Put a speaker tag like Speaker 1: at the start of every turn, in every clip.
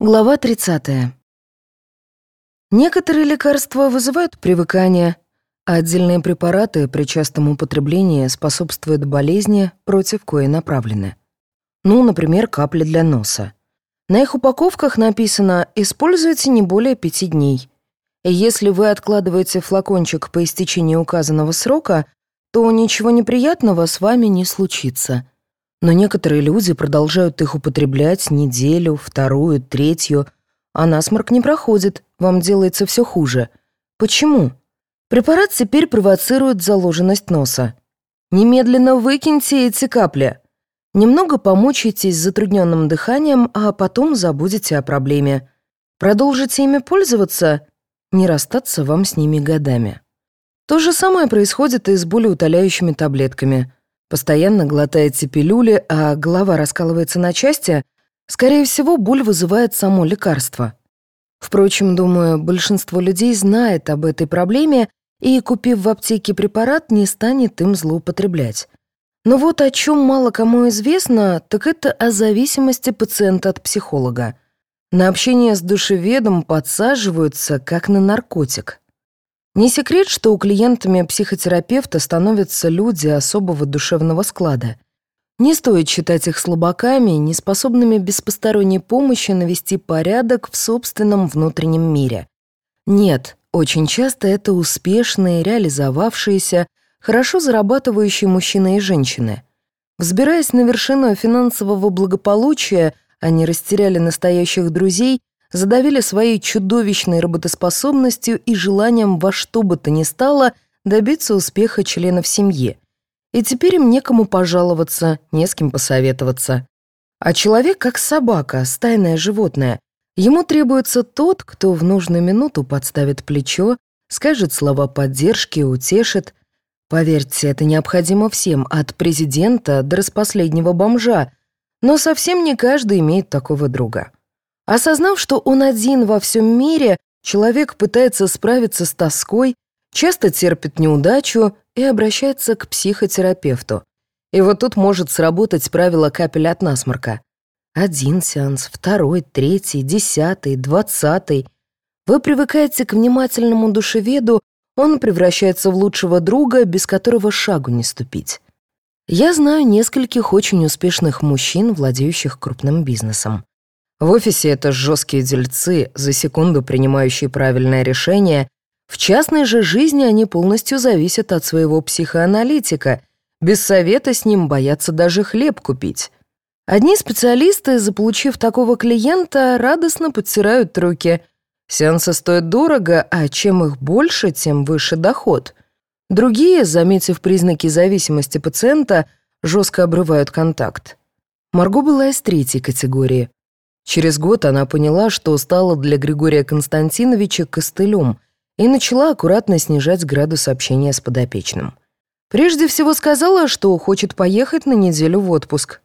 Speaker 1: Глава 30. Некоторые лекарства вызывают привыкание, а отдельные препараты при частом употреблении способствуют болезни, против кои направлены. Ну, например, капли для носа. На их упаковках написано «используйте не более пяти дней». И если вы откладываете флакончик по истечении указанного срока, то ничего неприятного с вами не случится – но некоторые люди продолжают их употреблять неделю, вторую, третью, а насморк не проходит, вам делается все хуже. Почему? Препарат теперь провоцирует заложенность носа. Немедленно выкиньте эти капли. Немного помучайтесь с затрудненным дыханием, а потом забудете о проблеме. Продолжите ими пользоваться, не расстаться вам с ними годами. То же самое происходит и с болеутоляющими таблетками – постоянно глотаете пилюли, а голова раскалывается на части, скорее всего, боль вызывает само лекарство. Впрочем, думаю, большинство людей знает об этой проблеме и, купив в аптеке препарат, не станет им злоупотреблять. Но вот о чем мало кому известно, так это о зависимости пациента от психолога. На общение с душеведом подсаживаются, как на наркотик. Не секрет, что у клиентами психотерапевта становятся люди особого душевного склада. Не стоит считать их слабаками, неспособными без посторонней помощи навести порядок в собственном внутреннем мире. Нет, очень часто это успешные, реализовавшиеся, хорошо зарабатывающие мужчины и женщины. Взбираясь на вершину финансового благополучия, они растеряли настоящих друзей задавили своей чудовищной работоспособностью и желанием во что бы то ни стало добиться успеха членов семьи. И теперь им некому пожаловаться, не с кем посоветоваться. А человек как собака, стайное животное. Ему требуется тот, кто в нужную минуту подставит плечо, скажет слова поддержки, утешит. Поверьте, это необходимо всем, от президента до распоследнего бомжа, но совсем не каждый имеет такого друга. Осознав, что он один во всем мире, человек пытается справиться с тоской, часто терпит неудачу и обращается к психотерапевту. И вот тут может сработать правило капель от насморка. Один сеанс, второй, третий, десятый, двадцатый. Вы привыкаете к внимательному душеведу, он превращается в лучшего друга, без которого шагу не ступить. Я знаю нескольких очень успешных мужчин, владеющих крупным бизнесом. В офисе это жесткие дельцы, за секунду принимающие правильное решение. В частной же жизни они полностью зависят от своего психоаналитика. Без совета с ним боятся даже хлеб купить. Одни специалисты, заполучив такого клиента, радостно подтирают руки. Сеансы стоят дорого, а чем их больше, тем выше доход. Другие, заметив признаки зависимости пациента, жестко обрывают контакт. Марго была из третьей категории. Через год она поняла, что стала для Григория Константиновича костылем и начала аккуратно снижать градус общения с подопечным. Прежде всего сказала, что хочет поехать на неделю в отпуск.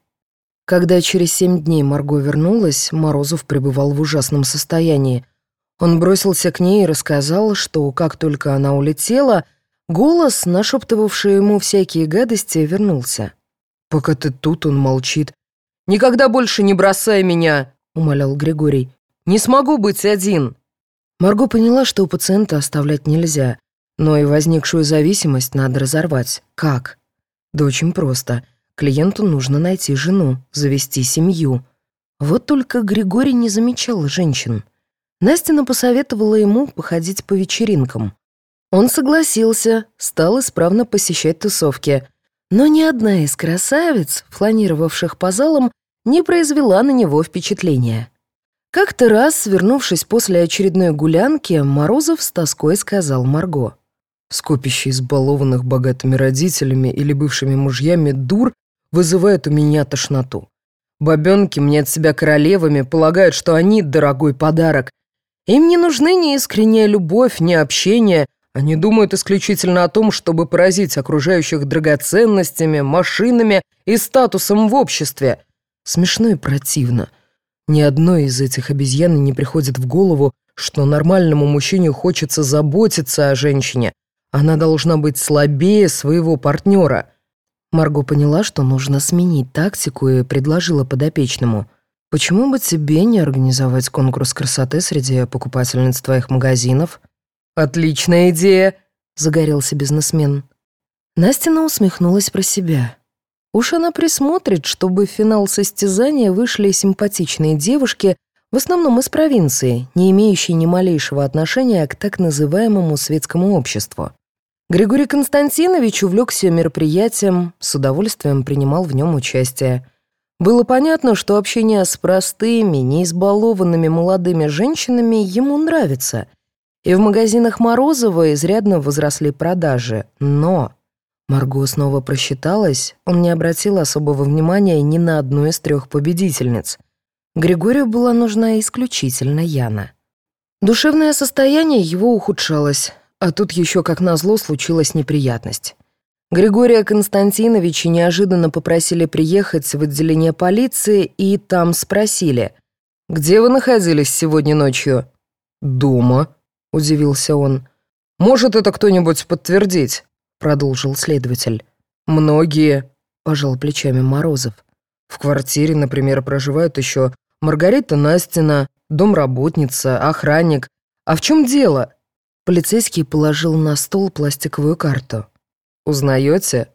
Speaker 1: Когда через семь дней Марго вернулась, Морозов пребывал в ужасном состоянии. Он бросился к ней и рассказал, что как только она улетела, голос, нашептывавший ему всякие гадости, вернулся. «Пока ты тут, он молчит. Никогда больше не бросай меня!» — умолял Григорий. «Не смогу быть один!» Марго поняла, что у пациента оставлять нельзя, но и возникшую зависимость надо разорвать. Как? Да очень просто. Клиенту нужно найти жену, завести семью. Вот только Григорий не замечал женщин. Настина посоветовала ему походить по вечеринкам. Он согласился, стал исправно посещать тусовки. Но ни одна из красавиц, фланировавших по залам, не произвела на него впечатления. Как-то раз, вернувшись после очередной гулянки, Морозов с тоской сказал Марго. «Скопище избалованных богатыми родителями или бывшими мужьями дур вызывает у меня тошноту. Бабенки мне от себя королевами полагают, что они дорогой подарок. Им не нужны ни искренняя любовь, ни общение. Они думают исключительно о том, чтобы поразить окружающих драгоценностями, машинами и статусом в обществе. Смешно и противно. Ни одной из этих обезьян не приходит в голову, что нормальному мужчине хочется заботиться о женщине. Она должна быть слабее своего партнера. Марго поняла, что нужно сменить тактику и предложила подопечному. Почему бы тебе не организовать конкурс красоты среди покупательниц твоих магазинов? Отличная идея, загорелся бизнесмен. Настина усмехнулась про себя. Уж она присмотрит, чтобы в финал состязания вышли симпатичные девушки, в основном из провинции, не имеющие ни малейшего отношения к так называемому светскому обществу. Григорий Константинович увлекся мероприятием, с удовольствием принимал в нем участие. Было понятно, что общение с простыми, неизбалованными молодыми женщинами ему нравится. И в магазинах Морозова изрядно возросли продажи. Но Марго снова просчиталась, он не обратил особого внимания ни на одну из трех победительниц. Григорию была нужна исключительно Яна. Душевное состояние его ухудшалось, а тут еще, как назло, случилась неприятность. Григория Константиновича неожиданно попросили приехать в отделение полиции и там спросили, «Где вы находились сегодня ночью?» «Дома», — удивился он. «Может это кто-нибудь подтвердить?» — продолжил следователь. «Многие», — пожал плечами Морозов. «В квартире, например, проживают еще Маргарита Настина, домработница, охранник. А в чем дело?» Полицейский положил на стол пластиковую карту. Узнаете?»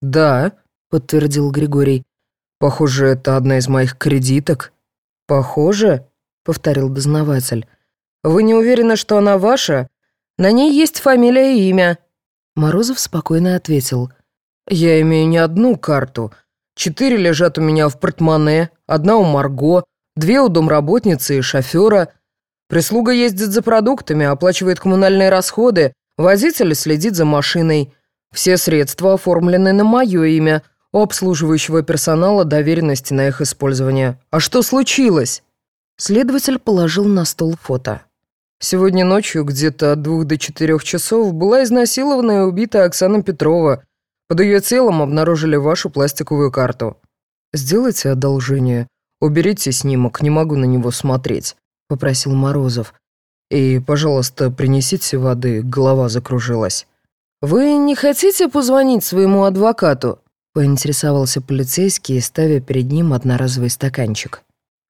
Speaker 1: «Да», — подтвердил Григорий. «Похоже, это одна из моих кредиток». «Похоже?» — повторил дознаватель. «Вы не уверены, что она ваша? На ней есть фамилия и имя». Морозов спокойно ответил. «Я имею не одну карту. Четыре лежат у меня в портмоне, одна у Марго, две у домработницы и шофера. Прислуга ездит за продуктами, оплачивает коммунальные расходы, водитель следит за машиной». Все средства оформлены на мое имя, у обслуживающего персонала доверенности на их использование. А что случилось?» Следователь положил на стол фото. Сегодня ночью, где-то от двух до четырех часов, была изнасилована и убита Оксана Петрова. Под ее телом обнаружили вашу пластиковую карту. «Сделайте одолжение. Уберите снимок, не могу на него смотреть», — попросил Морозов. «И, пожалуйста, принесите воды, голова закружилась». «Вы не хотите позвонить своему адвокату?» — поинтересовался полицейский, ставя перед ним одноразовый стаканчик.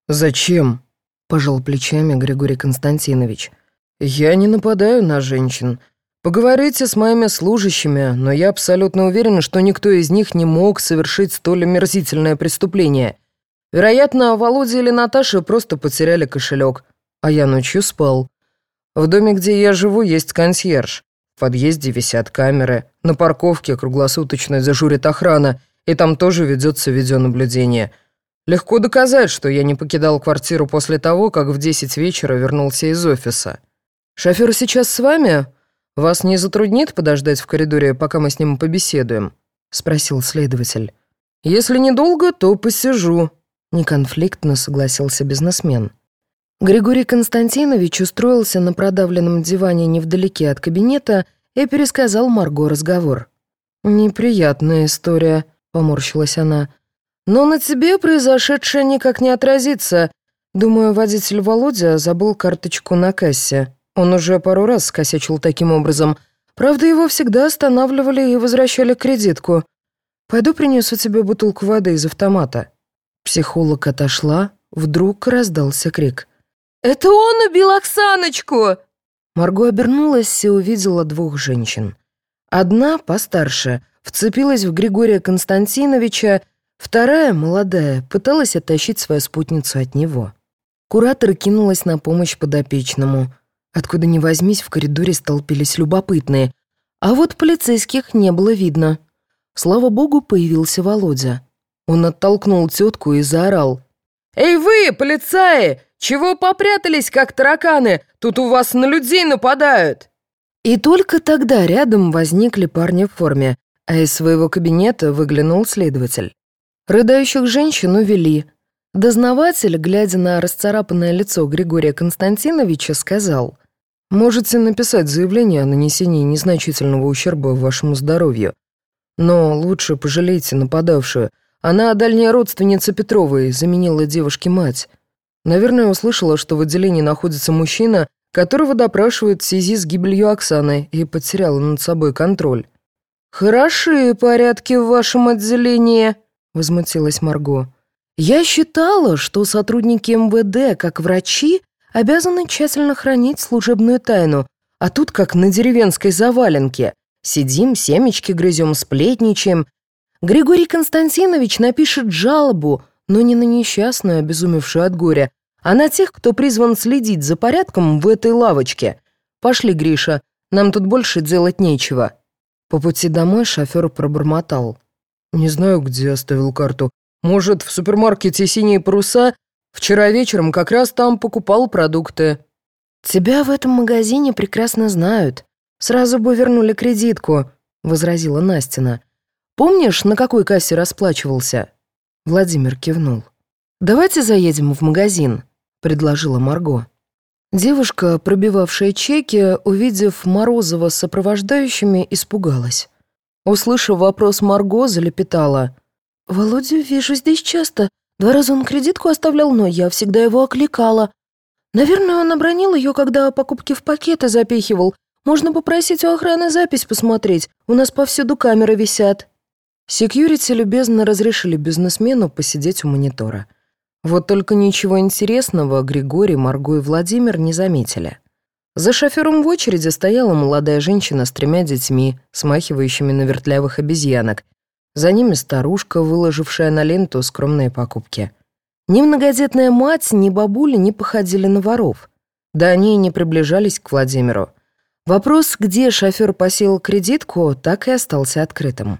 Speaker 1: «Зачем?» — пожал плечами Григорий Константинович. «Я не нападаю на женщин. Поговорите с моими служащими, но я абсолютно уверен, что никто из них не мог совершить столь омерзительное преступление. Вероятно, Володя или Наташа просто потеряли кошелек, а я ночью спал. В доме, где я живу, есть консьерж. В подъезде висят камеры, на парковке круглосуточно дежурит охрана, и там тоже ведется видеонаблюдение. Легко доказать, что я не покидал квартиру после того, как в 10 вечера вернулся из офиса. Шофер сейчас с вами? Вас не затруднит подождать в коридоре, пока мы с ним побеседуем?» — спросил следователь. «Если недолго, то посижу», — неконфликтно согласился бизнесмен. Григорий Константинович устроился на продавленном диване невдалеке от кабинета и пересказал Марго разговор. «Неприятная история», — поморщилась она. «Но на тебе произошедшее никак не отразится. Думаю, водитель Володя забыл карточку на кассе. Он уже пару раз скосячил таким образом. Правда, его всегда останавливали и возвращали кредитку. Пойду принесу тебе бутылку воды из автомата». Психолог отошла, вдруг раздался крик. «Это он убил Оксаночку!» Марго обернулась и увидела двух женщин. Одна, постарше, вцепилась в Григория Константиновича, вторая, молодая, пыталась оттащить свою спутницу от него. Куратор кинулась на помощь подопечному. Откуда ни возьмись, в коридоре столпились любопытные, а вот полицейских не было видно. Слава богу, появился Володя. Он оттолкнул тетку и заорал. «Эй вы, полицаи! Чего попрятались, как тараканы? Тут у вас на людей нападают!» И только тогда рядом возникли парни в форме, а из своего кабинета выглянул следователь. Рыдающих женщин увели. Дознаватель, глядя на расцарапанное лицо Григория Константиновича, сказал, «Можете написать заявление о нанесении незначительного ущерба вашему здоровью. Но лучше пожалейте нападавшую. Она дальняя родственница Петровой, заменила девушке мать. Наверное, услышала, что в отделении находится мужчина, которого допрашивают в связи с гибелью Оксаны и потеряла над собой контроль. «Хорошие порядки в вашем отделении», — возмутилась Марго. Я считала, что сотрудники МВД, как врачи, обязаны тщательно хранить служебную тайну, а тут как на деревенской заваленке. Сидим, семечки грызем, сплетничаем. Григорий Константинович напишет жалобу, но не на несчастную, обезумевшую от горя, а на тех, кто призван следить за порядком в этой лавочке. Пошли, Гриша, нам тут больше делать нечего». По пути домой шофер пробормотал. «Не знаю, где оставил карту. Может, в супермаркете «Синие паруса»? Вчера вечером как раз там покупал продукты». «Тебя в этом магазине прекрасно знают. Сразу бы вернули кредитку», — возразила Настина. «Помнишь, на какой кассе расплачивался?» Владимир кивнул. «Давайте заедем в магазин», — предложила Марго. Девушка, пробивавшая чеки, увидев Морозова с сопровождающими, испугалась. Услышав вопрос Марго, залепетала. «Володю вижу здесь часто. Два раза он кредитку оставлял, но я всегда его окликала. Наверное, он обронил ее, когда покупки в пакеты запихивал. Можно попросить у охраны запись посмотреть. У нас повсюду камеры висят». Секьюрити любезно разрешили бизнесмену посидеть у монитора. Вот только ничего интересного Григорий, Марго и Владимир не заметили. За шофером в очереди стояла молодая женщина с тремя детьми, смахивающими на вертлявых обезьянок. За ними старушка, выложившая на ленту скромные покупки. Ни многодетная мать, ни бабуля не походили на воров. Да они и не приближались к Владимиру. Вопрос, где шофер посеял кредитку, так и остался открытым.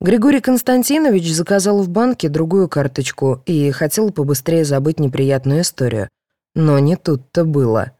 Speaker 1: Григорий Константинович заказал в банке другую карточку и хотел побыстрее забыть неприятную историю. Но не тут-то было.